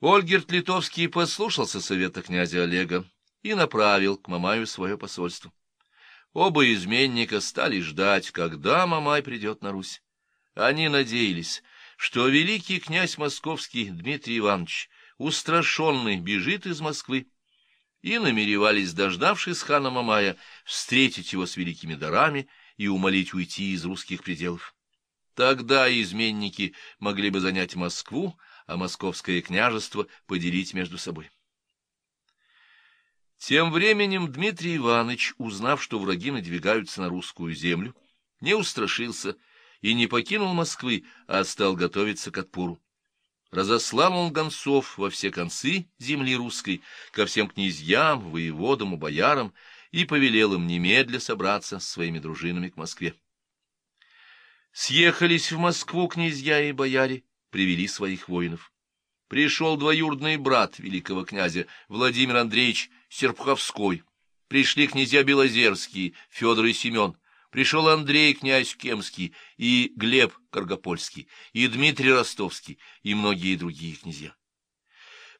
Ольгерт Литовский послушался совета князя Олега и направил к Мамаю свое посольство. Оба изменника стали ждать, когда Мамай придет на Русь. Они надеялись, что великий князь московский Дмитрий Иванович, устрашенный, бежит из Москвы, и намеревались, дождавшись хана Мамая, встретить его с великими дарами и умолить уйти из русских пределов. Тогда изменники могли бы занять Москву, а московское княжество поделить между собой. Тем временем Дмитрий Иванович, узнав, что враги надвигаются на русскую землю, не устрашился и не покинул Москвы, а стал готовиться к отпору. Разослал он гонцов во все концы земли русской, ко всем князьям, воеводам и боярам, и повелел им немедля собраться с своими дружинами к Москве. Съехались в Москву князья и бояре, привели своих воинов. Пришел двоюродный брат великого князя Владимир Андреевич Серпуховской. Пришли князья Белозерские, Федор и Семен. Пришел Андрей князь Кемский и Глеб Каргопольский, и Дмитрий Ростовский, и многие другие князья.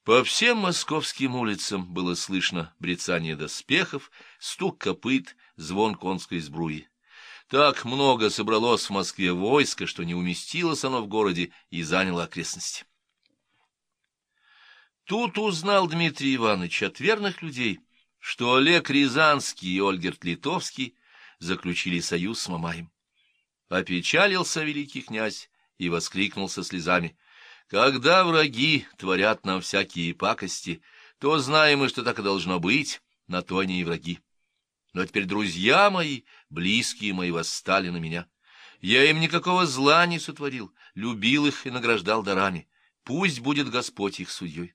По всем московским улицам было слышно брецание доспехов, стук копыт, звон конской сбруи. Так много собралось в Москве войска, что не уместилось оно в городе и заняло окрестности. Тут узнал Дмитрий Иванович от верных людей, что Олег Рязанский и Ольгерт Литовский заключили союз с Мамаем. Опечалился великий князь и воскликнул со слезами. «Когда враги творят нам всякие пакости, то знаем мы, что так и должно быть, на то они и враги. Но теперь друзья мои, близкие мои, восстали на меня. Я им никакого зла не сотворил, любил их и награждал дарами. Пусть будет Господь их судьей».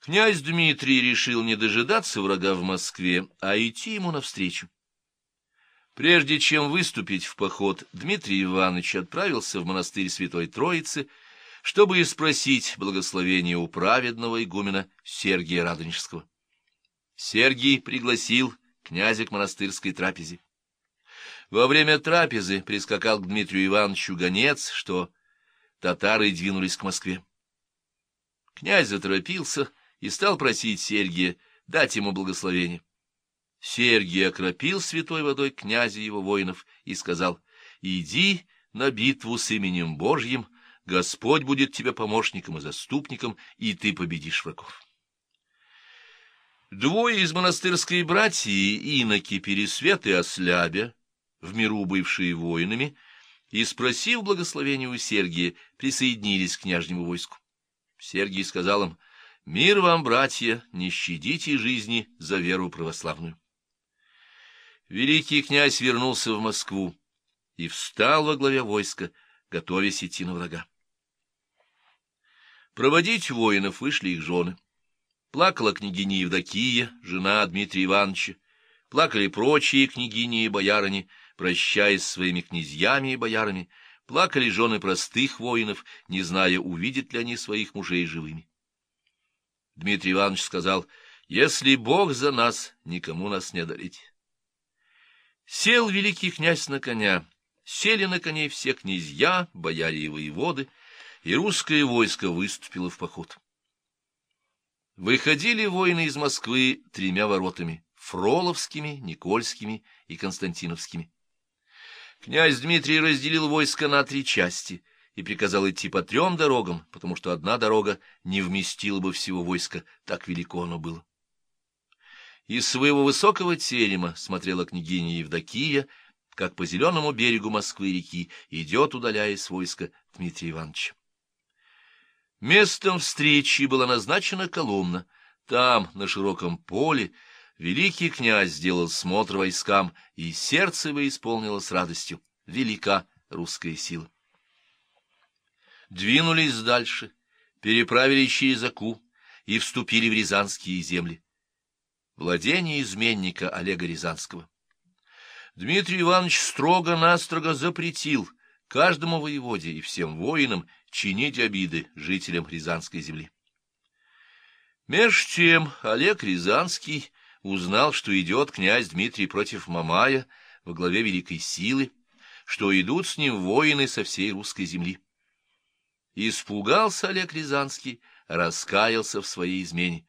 Князь Дмитрий решил не дожидаться врага в Москве, а идти ему навстречу. Прежде чем выступить в поход, Дмитрий Иванович отправился в монастырь Святой Троицы, чтобы спросить благословение у праведного игумена Сергия Радонежского. Сергий пригласил князя к монастырской трапезе. Во время трапезы прискакал к Дмитрию Ивановичу гонец, что татары двинулись к Москве. Князь заторопился и стал просить Сергия дать ему благословение. Сергий окропил святой водой князя его воинов и сказал, «Иди на битву с именем Божьим, Господь будет тебе помощником и заступником, и ты победишь врагов». Двое из монастырской братьи, иноки Пересвет и Ослябя, в миру бывшие воинами, и, спросив благословения у Сергия, присоединились к княжнему войску. Сергий сказал им, Мир вам, братья, не щадите жизни за веру православную. Великий князь вернулся в Москву и встал во главе войска, готовясь идти на врага. Проводить воинов вышли их жены. Плакала княгиня Евдокия, жена Дмитрия Ивановича, плакали прочие княгини и боярыни, прощаясь с своими князьями и боярами, плакали жены простых воинов, не зная, увидят ли они своих мужей живыми. Дмитрий Иванович сказал, «Если Бог за нас, никому нас не одолеть». Сел великий князь на коня, сели на коней все князья, бояре и воеводы, и русское войско выступило в поход. Выходили воины из Москвы тремя воротами — Фроловскими, Никольскими и Константиновскими. Князь Дмитрий разделил войско на три части — и приказал идти по трем дорогам, потому что одна дорога не вместила бы всего войска, так велико оно было. Из своего высокого терема смотрела княгиня Евдокия, как по зеленому берегу Москвы-реки идет, удаляясь войско Дмитрия Ивановича. Местом встречи была назначена колонна. Там, на широком поле, великий князь сделал смотр войскам, и сердце его исполнилось радостью. Велика русская сила двинулись дальше, переправились через Аку и вступили в Рязанские земли. Владение изменника Олега Рязанского. Дмитрий Иванович строго-настрого запретил каждому воеводе и всем воинам чинить обиды жителям Рязанской земли. Меж тем Олег Рязанский узнал, что идет князь Дмитрий против Мамая во главе великой силы, что идут с ним воины со всей русской земли Испугался Олег Рязанский, раскаялся в своей измене.